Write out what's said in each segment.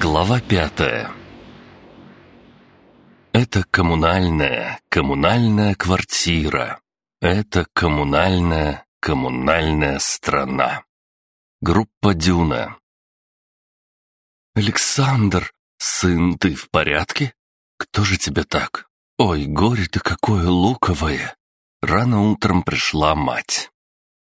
Глава пятая Это коммунальная, коммунальная квартира. Это коммунальная, коммунальная страна. Группа Дюна. «Александр, сын, ты в порядке? Кто же тебя так? Ой, горе-то какое луковое!» Рано утром пришла мать.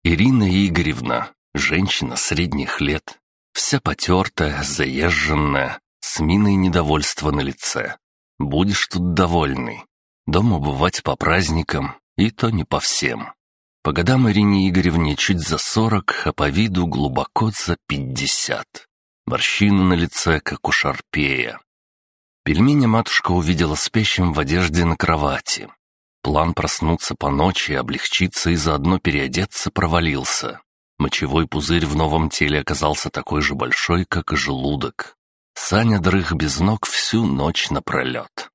Ирина Игоревна, женщина средних лет, вся потертая, заезженная, с миной недовольства на лице. Будешь тут довольный. Дома бывать по праздникам, и то не по всем. По годам Ирине Игоревне чуть за сорок, а по виду глубоко за пятьдесят. Морщины на лице, как у шарпея. Пельменя матушка увидела спящим в одежде на кровати. План проснуться по ночи, облегчиться и заодно переодеться провалился. Мочевой пузырь в новом теле оказался такой же большой, как и желудок. Саня дрых без ног всю ночь напролет.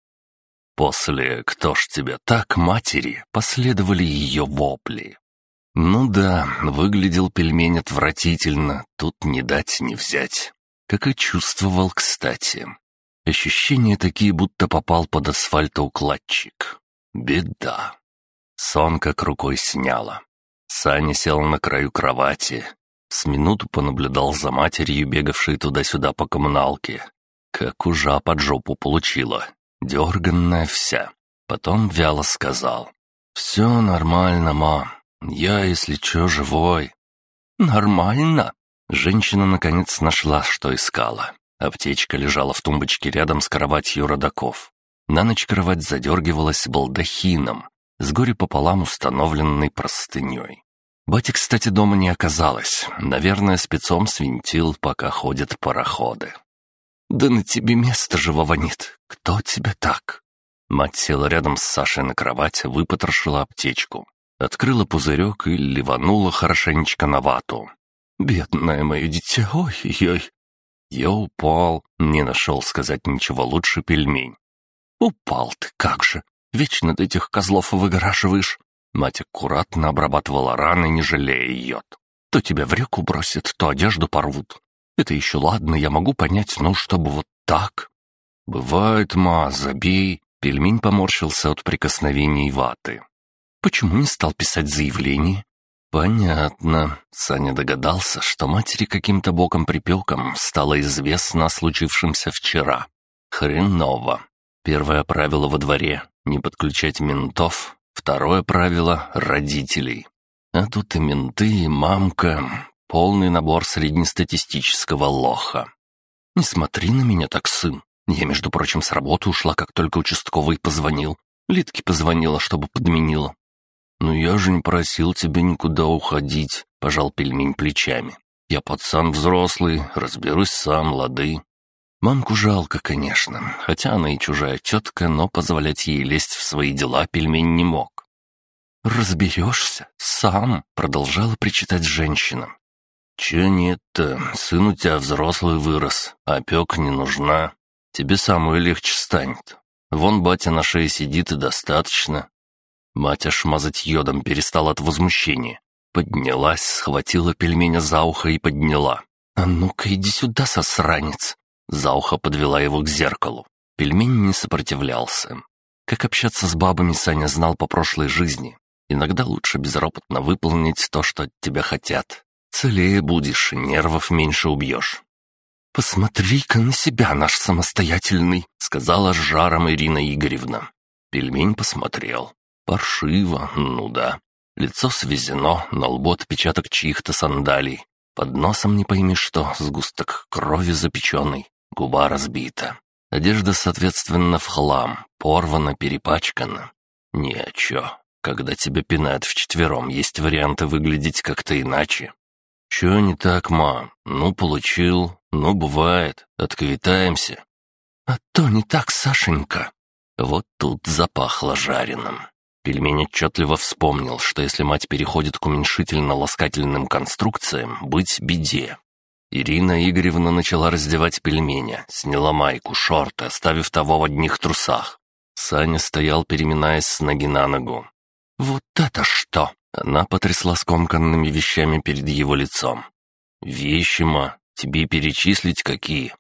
После «Кто ж тебя так, матери?» последовали ее вопли. Ну да, выглядел пельмень отвратительно, тут не дать не взять. Как и чувствовал, кстати. Ощущения такие, будто попал под асфальтоукладчик. Беда. Сон как рукой сняла. Саня сел на краю кровати. С минуту понаблюдал за матерью, бегавшей туда-сюда по коммуналке. Как ужа под жопу получила. Дерганная вся. Потом вяло сказал. «Все нормально, ма. Я, если че, живой». «Нормально?» Женщина, наконец, нашла, что искала. Аптечка лежала в тумбочке рядом с кроватью родаков. На ночь кровать задергивалась балдахином, с горе пополам установленной простыней. Бати, кстати, дома не оказалось. Наверное, спецом свинтил, пока ходят пароходы. «Да на тебе место живого нет. Кто тебя так?» Мать села рядом с Сашей на кровать, выпотрошила аптечку. Открыла пузырек и ливанула хорошенечко на вату. «Бедное мое дитя, ой-ой!» Я упал, не нашел сказать ничего лучше пельмень. «Упал ты, как же! Вечно ты этих козлов выгораживаешь!» Мать аккуратно обрабатывала раны, не жалея йод. «То тебя в реку бросят, то одежду порвут. Это еще ладно, я могу понять, но чтобы вот так...» «Бывает, ма, забей!» Пельмень поморщился от прикосновений ваты. «Почему не стал писать заявление?» «Понятно». Саня догадался, что матери каким-то боком-припеком стало известно о случившемся вчера. Хреново. Первое правило во дворе — не подключать ментов. Второе правило — родителей. А тут и менты, и мамка. Полный набор среднестатистического лоха. «Не смотри на меня так, сын. Я, между прочим, с работы ушла, как только участковый позвонил. Литке позвонила, чтобы подменила. «Ну я же не просил тебя никуда уходить», — пожал пельмень плечами. «Я пацан взрослый, разберусь сам, лады». Мамку жалко, конечно, хотя она и чужая тетка, но позволять ей лезть в свои дела пельмень не мог. «Разберешься? Сам?» — продолжала причитать женщина. «Че нет-то? Сын у тебя взрослый вырос, опек не нужна. Тебе самое легче станет. Вон батя на шее сидит и достаточно. Мать аж мазать йодом перестала от возмущения. Поднялась, схватила пельменя за ухо и подняла. «А ну-ка, иди сюда, сосранец!» За ухо подвела его к зеркалу. Пельмень не сопротивлялся. Как общаться с бабами Саня знал по прошлой жизни. Иногда лучше безропотно выполнить то, что от тебя хотят. Целее будешь, нервов меньше убьешь. «Посмотри-ка на себя, наш самостоятельный», — сказала с жаром Ирина Игоревна. Пельмень посмотрел. Паршиво, ну да. Лицо свезено, на лбу отпечаток чьих-то сандалий. Под носом не пойми что, сгусток крови запеченный, губа разбита. Одежда, соответственно, в хлам, порвана, перепачкана. Ни о чё. Когда тебя пинают вчетвером, есть варианты выглядеть как-то иначе. Чё не так, ма? Ну, получил. Ну, бывает. Отквитаемся. А то не так, Сашенька. Вот тут запахло жареным. Пельмень отчетливо вспомнил, что если мать переходит к уменьшительно-ласкательным конструкциям, быть беде. Ирина Игоревна начала раздевать пельменя, сняла майку, шорты, оставив того в одних трусах. Саня стоял, переминаясь с ноги на ногу. «Вот это что!» Она потрясла скомканными вещами перед его лицом. «Вещи, ма, Тебе перечислить какие?»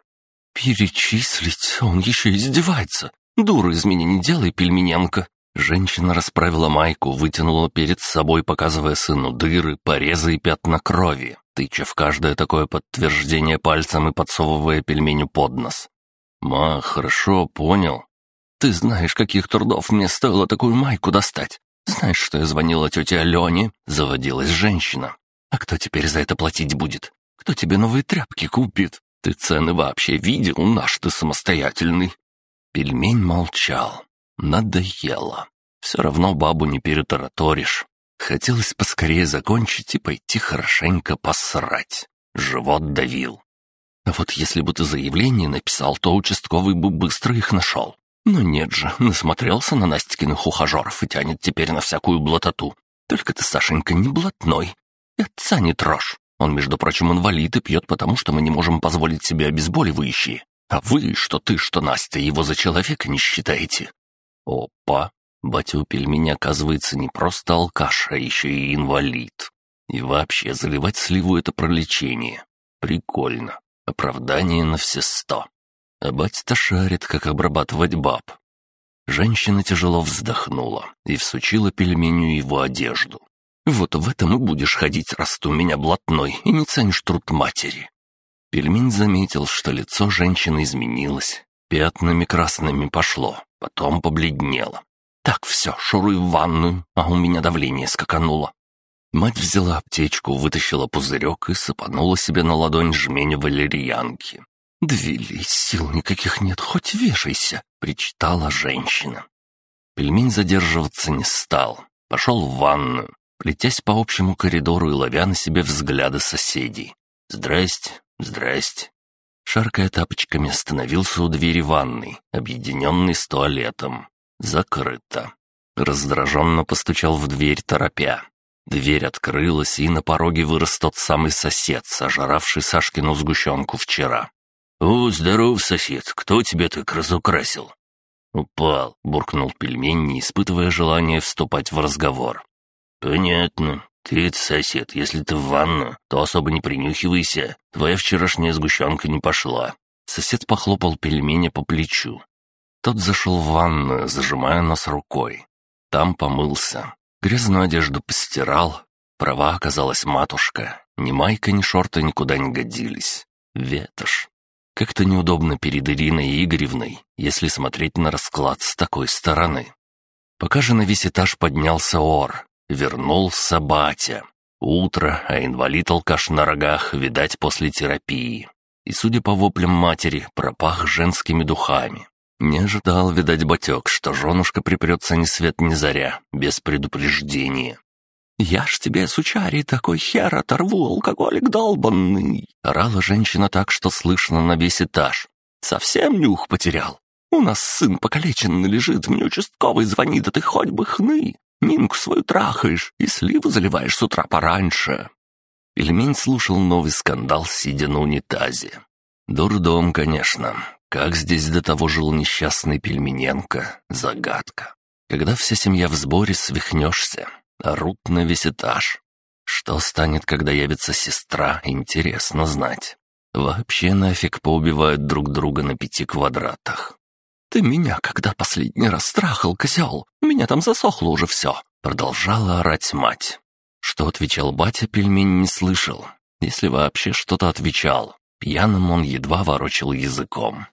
«Перечислить? Он еще издевается. Дура из меня не делай, пельмененко!» Женщина расправила майку, вытянула перед собой, показывая сыну дыры, порезы и пятна крови, тыча в каждое такое подтверждение пальцем и подсовывая пельменю под нос. «Ма, хорошо, понял. Ты знаешь, каких трудов мне стоило такую майку достать. Знаешь, что я звонила тете Алене?» — заводилась женщина. «А кто теперь за это платить будет? Кто тебе новые тряпки купит? Ты цены вообще видел? Наш ты самостоятельный». Пельмень молчал. Надоело. Все равно бабу не перетараторишь. Хотелось поскорее закончить и пойти хорошенько посрать. Живот давил. А вот если бы ты заявление написал, то участковый бы быстро их нашел. Но нет же, насмотрелся на Настикиных ухажеров и тянет теперь на всякую блатоту. Только ты, Сашенька, не блатной. И отца не трожь. Он, между прочим, инвалид и пьет, потому что мы не можем позволить себе обезболивающие. А вы, что ты, что Настя, его за человека не считаете. Опа! Батя у оказывается не просто алкаш, а еще и инвалид. И вообще, заливать сливу — это про лечение. Прикольно. Оправдание на все сто. А батя-то шарит, как обрабатывать баб. Женщина тяжело вздохнула и всучила пельменю его одежду. «Вот в этом и будешь ходить, раз ты у меня блатной и не ценишь труд матери». Пельмень заметил, что лицо женщины изменилось, пятнами красными пошло, Потом побледнела. «Так, все, шуруй в ванную, а у меня давление скакануло». Мать взяла аптечку, вытащила пузырек и сыпанула себе на ладонь жмень валерьянки. «Двели, сил никаких нет, хоть вешайся», — причитала женщина. Пельмень задерживаться не стал. Пошел в ванную, плетясь по общему коридору и ловя на себе взгляды соседей. «Здрасте, здрасте, Шаркая тапочками, остановился у двери ванной, объединенной с туалетом. Закрыто. Раздраженно постучал в дверь, торопя. Дверь открылась, и на пороге вырос тот самый сосед, сожравший Сашкину сгущенку вчера. «О, здоров, сосед, кто тебя так разукрасил?» «Упал», — буркнул пельмень, не испытывая желания вступать в разговор. «Понятно. «Ты, сосед, если ты в ванну, то особо не принюхивайся. Твоя вчерашняя сгущенка не пошла». Сосед похлопал пельменя по плечу. Тот зашел в ванную, зажимая нос рукой. Там помылся. Грязную одежду постирал. Права оказалась матушка. Ни майка, ни шорты никуда не годились. Ветошь. Как-то неудобно перед Ириной Игоревной, если смотреть на расклад с такой стороны. Пока же на весь этаж поднялся ор, Вернулся батя. Утро, а инвалид-алкаш на рогах, видать, после терапии. И, судя по воплям матери, пропах женскими духами. Не ожидал, видать, батек, что женушка припрется ни свет ни заря, без предупреждения. «Я ж тебе, сучари, такой хер оторву, алкоголик долбанный!» Орала женщина так, что слышно на весь этаж. «Совсем нюх потерял. У нас сын покалеченный лежит, мне участковый звонит, а ты хоть бы хны. Нинку свою трахаешь и сливу заливаешь с утра пораньше». Пельмень слушал новый скандал, сидя на унитазе. Дурдом, конечно. Как здесь до того жил несчастный Пельмененко? Загадка. Когда вся семья в сборе, свихнешься. Орут на весь этаж. Что станет, когда явится сестра, интересно знать. Вообще нафиг поубивают друг друга на пяти квадратах. «Ты меня когда последний раз страхал, козел? Меня там засохло уже все!» Продолжала орать мать. Что отвечал батя, пельмень не слышал. Если вообще что-то отвечал. Пьяным он едва ворочил языком.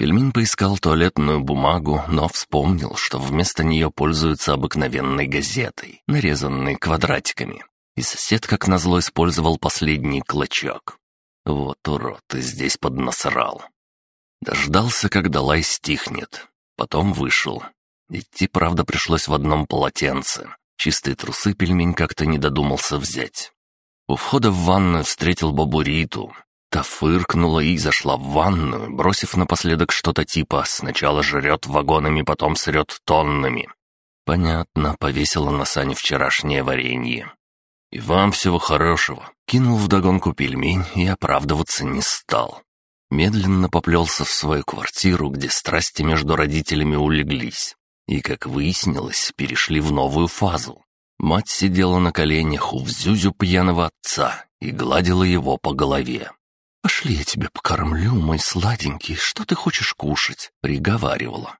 Пельмень поискал туалетную бумагу, но вспомнил, что вместо нее пользуются обыкновенной газетой, нарезанной квадратиками. И сосед, как назло, использовал последний клочок. Вот урод, и здесь поднасрал. Дождался, когда лай стихнет. Потом вышел. Идти, правда, пришлось в одном полотенце. Чистые трусы пельмень как-то не додумался взять. У входа в ванную встретил бабу Риту. Та фыркнула и зашла в ванную, бросив напоследок что-то типа «сначала жрет вагонами, потом срет тоннами». Понятно, повесила на сане вчерашнее варенье. «И вам всего хорошего», — кинул вдогонку пельмень и оправдываться не стал медленно поплелся в свою квартиру, где страсти между родителями улеглись. И, как выяснилось, перешли в новую фазу. Мать сидела на коленях у взюзю пьяного отца и гладила его по голове. «Пошли я тебя покормлю, мой сладенький, что ты хочешь кушать?» — приговаривала.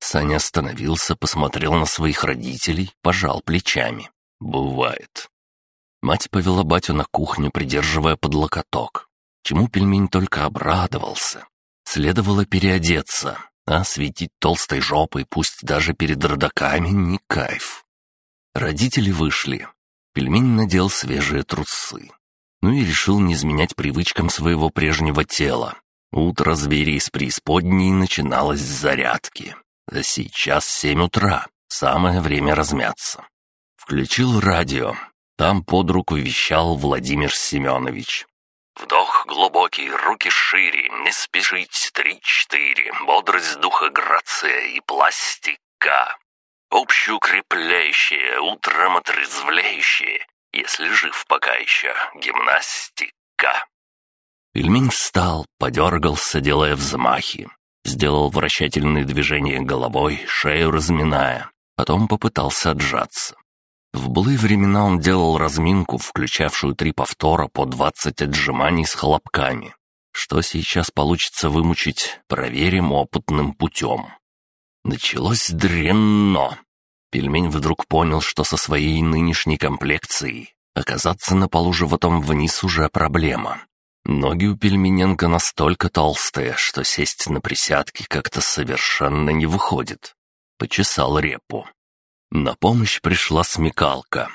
Саня остановился, посмотрел на своих родителей, пожал плечами. «Бывает». Мать повела батю на кухню, придерживая под локоток. Чему пельмень только обрадовался. Следовало переодеться, а светить толстой жопой, пусть даже перед родаками, не кайф. Родители вышли. Пельмень надел свежие трусы. Ну и решил не изменять привычкам своего прежнего тела. Утро зверя из преисподней начиналось с зарядки. А сейчас семь утра, самое время размяться. Включил радио. Там под руку вещал Владимир Семенович. Вдох глубокий, руки шире, не спешить, три-четыре, бодрость духа, грация и пластика. Общеукрепляющее, утром отрезвляющее, если жив пока еще, гимнастика. Пельмень встал, подергался, делая взмахи. Сделал вращательные движения головой, шею разминая. Потом попытался отжаться. В былые времена он делал разминку, включавшую три повтора по двадцать отжиманий с хлопками. Что сейчас получится вымучить, проверим опытным путем. Началось дренно. Пельмень вдруг понял, что со своей нынешней комплекцией оказаться на полу животом вниз уже проблема. Ноги у пельмененка настолько толстые, что сесть на присядки как-то совершенно не выходит. Почесал репу. На помощь пришла смекалка.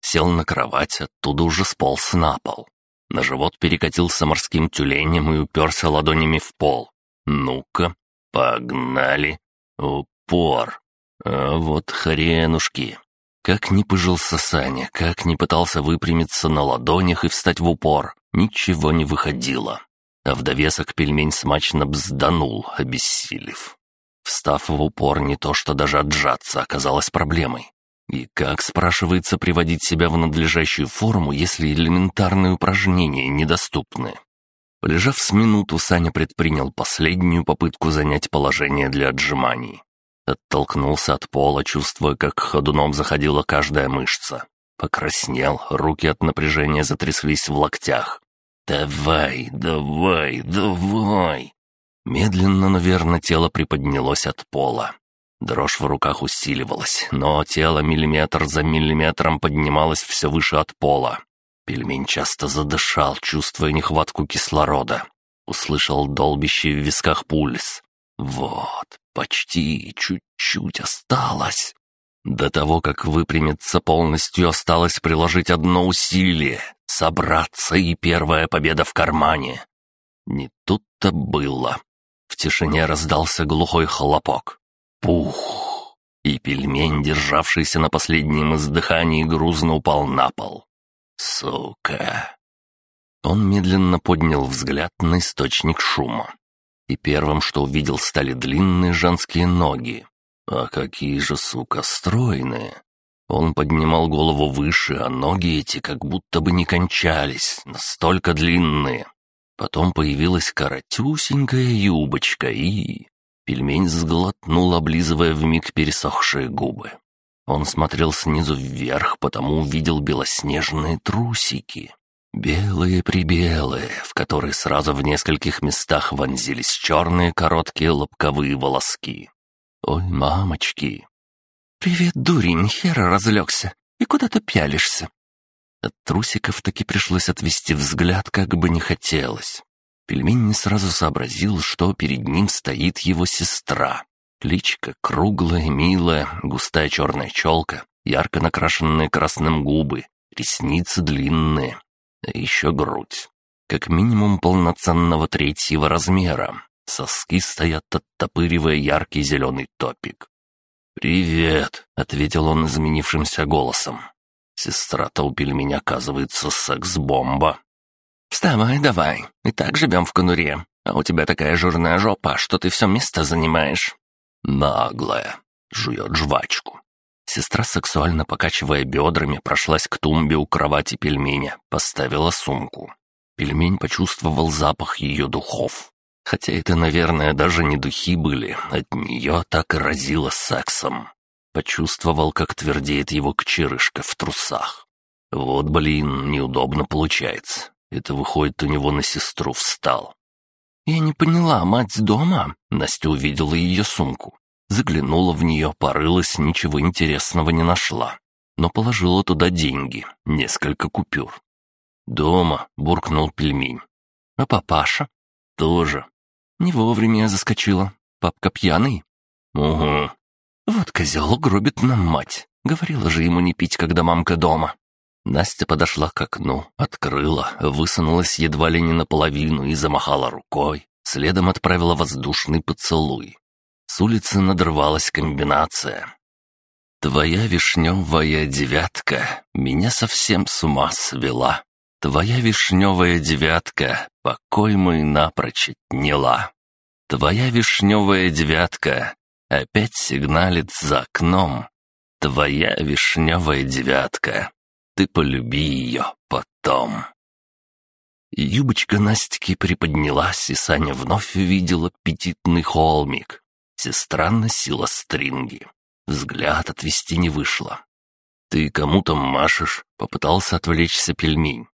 Сел на кровать, оттуда уже сполз на пол. На живот перекатился морским тюленем и уперся ладонями в пол. «Ну-ка, погнали!» Упор. А вот хренушки. Как ни пыжился Саня, как ни пытался выпрямиться на ладонях и встать в упор, ничего не выходило. А в довесок пельмень смачно бзданул, обессилев. Встав в упор, не то что даже отжаться оказалось проблемой. И как, спрашивается, приводить себя в надлежащую форму, если элементарные упражнения недоступны? Полежав с минуту, Саня предпринял последнюю попытку занять положение для отжиманий. Оттолкнулся от пола, чувствуя, как ходуном заходила каждая мышца. Покраснел, руки от напряжения затряслись в локтях. «Давай, давай, давай!» Медленно, наверное, тело приподнялось от пола. Дрожь в руках усиливалась, но тело миллиметр за миллиметром поднималось все выше от пола. Пельмень часто задышал, чувствуя нехватку кислорода. Услышал долбящий в висках пульс. Вот, почти, чуть-чуть осталось. До того, как выпрямиться полностью, осталось приложить одно усилие — собраться, и первая победа в кармане. Не тут-то было. В тишине раздался глухой хлопок. Пух! И пельмень, державшийся на последнем издыхании, грузно упал на пол. Сука! Он медленно поднял взгляд на источник шума. И первым, что увидел, стали длинные женские ноги. А какие же, сука, стройные! Он поднимал голову выше, а ноги эти как будто бы не кончались, настолько длинные. Потом появилась коротюсенькая юбочка и... Пельмень сглотнул, облизывая вмиг пересохшие губы. Он смотрел снизу вверх, потому увидел белоснежные трусики. Белые-прибелые, в которые сразу в нескольких местах вонзились черные короткие лобковые волоски. Ой, мамочки! «Привет, дурень, хера разлегся. И куда ты пялишься?» От трусиков таки пришлось отвести взгляд, как бы не хотелось. Пельмень не сразу сообразил, что перед ним стоит его сестра. Кличка круглая, милая, густая черная челка, ярко накрашенные красным губы, ресницы длинные, а еще грудь. Как минимум полноценного третьего размера. Соски стоят, оттопыривая яркий зеленый топик. «Привет», — ответил он изменившимся голосом. Сестра-то у пельменя оказывается секс-бомба. «Вставай давай, и так живем в конуре, а у тебя такая жирная жопа, что ты все место занимаешь». «Наглая», — жует жвачку. Сестра, сексуально покачивая бедрами, прошлась к тумбе у кровати пельменя, поставила сумку. Пельмень почувствовал запах ее духов. Хотя это, наверное, даже не духи были, от нее так и разило сексом. Почувствовал, как твердеет его кочерышка в трусах. Вот, блин, неудобно получается. Это выходит, у него на сестру встал. «Я не поняла, мать дома?» Настя увидела ее сумку. Заглянула в нее, порылась, ничего интересного не нашла. Но положила туда деньги, несколько купюр. «Дома», — буркнул пельмень. «А папаша?» «Тоже». «Не вовремя я заскочила. Папка пьяный?» «Угу». «Вот козел гробит нам мать. Говорила же ему не пить, когда мамка дома». Настя подошла к окну, открыла, высунулась едва ли не наполовину и замахала рукой. Следом отправила воздушный поцелуй. С улицы надрывалась комбинация. «Твоя вишневая девятка меня совсем с ума свела. Твоя вишневая девятка покой мой напрочь отняла. Твоя вишневая девятка опять сигналит за окном. Твоя вишневая девятка, ты полюби ее потом». Юбочка Настики приподнялась, и Саня вновь увидел аппетитный холмик, Сестра носила стринги. Взгляд отвести не вышло. «Ты кому там машешь?» — попытался отвлечься пельмень.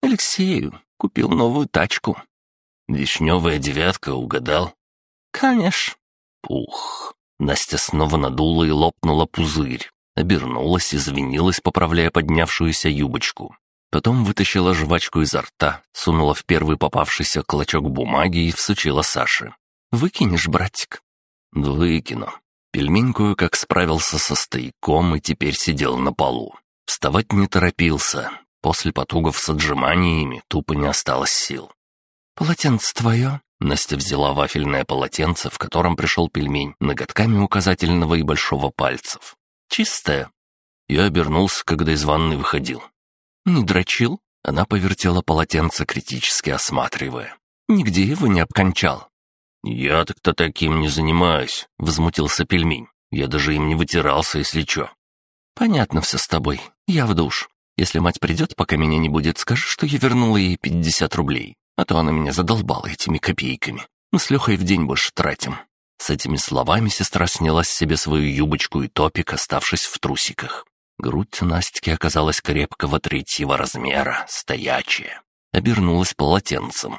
«Алексею. Купил новую тачку». «Вишневая девятка, угадал?» «Конечно». Пух. Настя снова надула и лопнула пузырь. Обернулась, извинилась, поправляя поднявшуюся юбочку. Потом вытащила жвачку изо рта, сунула в первый попавшийся клочок бумаги и всучила Саше. «Выкинешь, братик?» «Выкину». Пельмень кое-как справился со стояком и теперь сидел на полу. Вставать не торопился. После потугов с отжиманиями тупо не осталось сил. «Полотенце твое?» Настя взяла вафельное полотенце, в котором пришел пельмень, ноготками указательного и большого пальцев. «Чистое». Я обернулся, когда из ванны выходил. «Не дрочил?» Она повертела полотенце, критически осматривая. «Нигде его не обкончал». «Я так-то таким не занимаюсь», — возмутился пельмень. «Я даже им не вытирался, если чё». «Понятно все с тобой. Я в душ. Если мать придет, пока меня не будет, скажи, что я вернула ей пятьдесят рублей. А то она меня задолбала этими копейками. Мы с Лехой в день больше тратим». С этими словами сестра сняла с себя свою юбочку и топик, оставшись в трусиках. Грудь Настики оказалась крепкого третьего размера, стоячая. Обернулась полотенцем.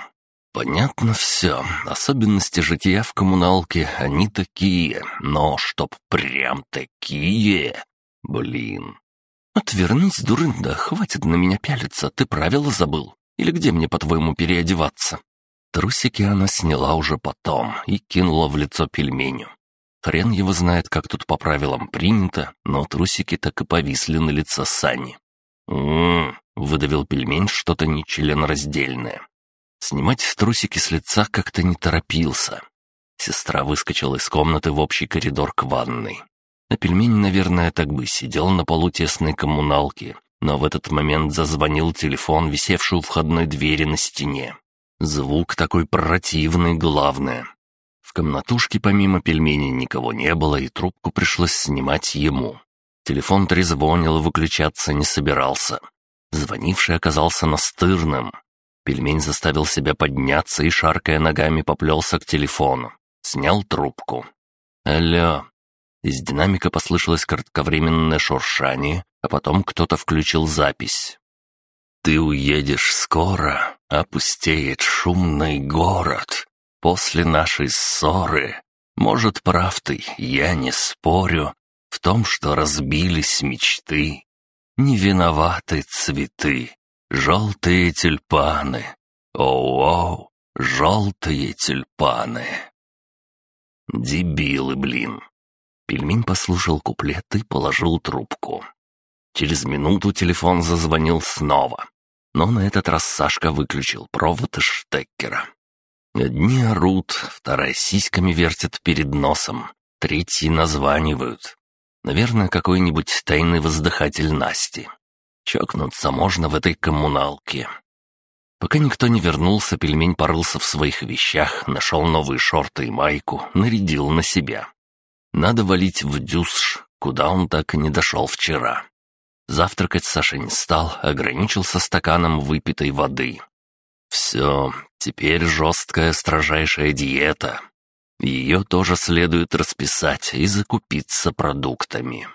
Понятно все. Особенности жития в коммуналке, они такие. Но чтоб прям такие... Блин. Отвернись, дурында, хватит на меня пялиться, ты правила забыл. Или где мне, по-твоему, переодеваться? Трусики она сняла уже потом и кинула в лицо пельменю. Хрен его знает, как тут по правилам принято, но трусики так и повисли на лице Сани. «М-м-м», выдавил пельмень что-то нечленораздельное. Снимать трусики с лица как-то не торопился. Сестра выскочила из комнаты в общий коридор к ванной. А пельмень, наверное, так бы сидел на полу тесной коммуналки, но в этот момент зазвонил телефон, висевший у входной двери на стене. Звук такой противный, главное. В комнатушке помимо пельменей никого не было, и трубку пришлось снимать ему. Телефон трезвонил и выключаться не собирался. Звонивший оказался настырным. Пельмень заставил себя подняться и, шаркая ногами, поплелся к телефону. Снял трубку. «Алло». Из динамика послышалось кратковременное шуршание, а потом кто-то включил запись. «Ты уедешь скоро, опустеет шумный город. После нашей ссоры. Может, прав ты, я не спорю, в том, что разбились мечты. Не виноваты цветы, Желтые тюльпаны. Оу-оу, желтые тюльпаны. Дебилы, блин. Пельмень послушал куплет и положил трубку. Через минуту телефон зазвонил снова. Но на этот раз Сашка выключил провод из штекера. Одни орут, вторая сиськами вертят перед носом, третьи названивают. Наверное, какой-нибудь тайный воздыхатель Насти. Чокнуться можно в этой коммуналке. Пока никто не вернулся, пельмень порылся в своих вещах, нашел новые шорты и майку, нарядил на себя. Надо валить в дюсш, куда он так и не дошел вчера. Завтракать Саша не стал, ограничился стаканом выпитой воды. Все, теперь жесткая строжайшая диета. Ее тоже следует расписать и закупиться продуктами.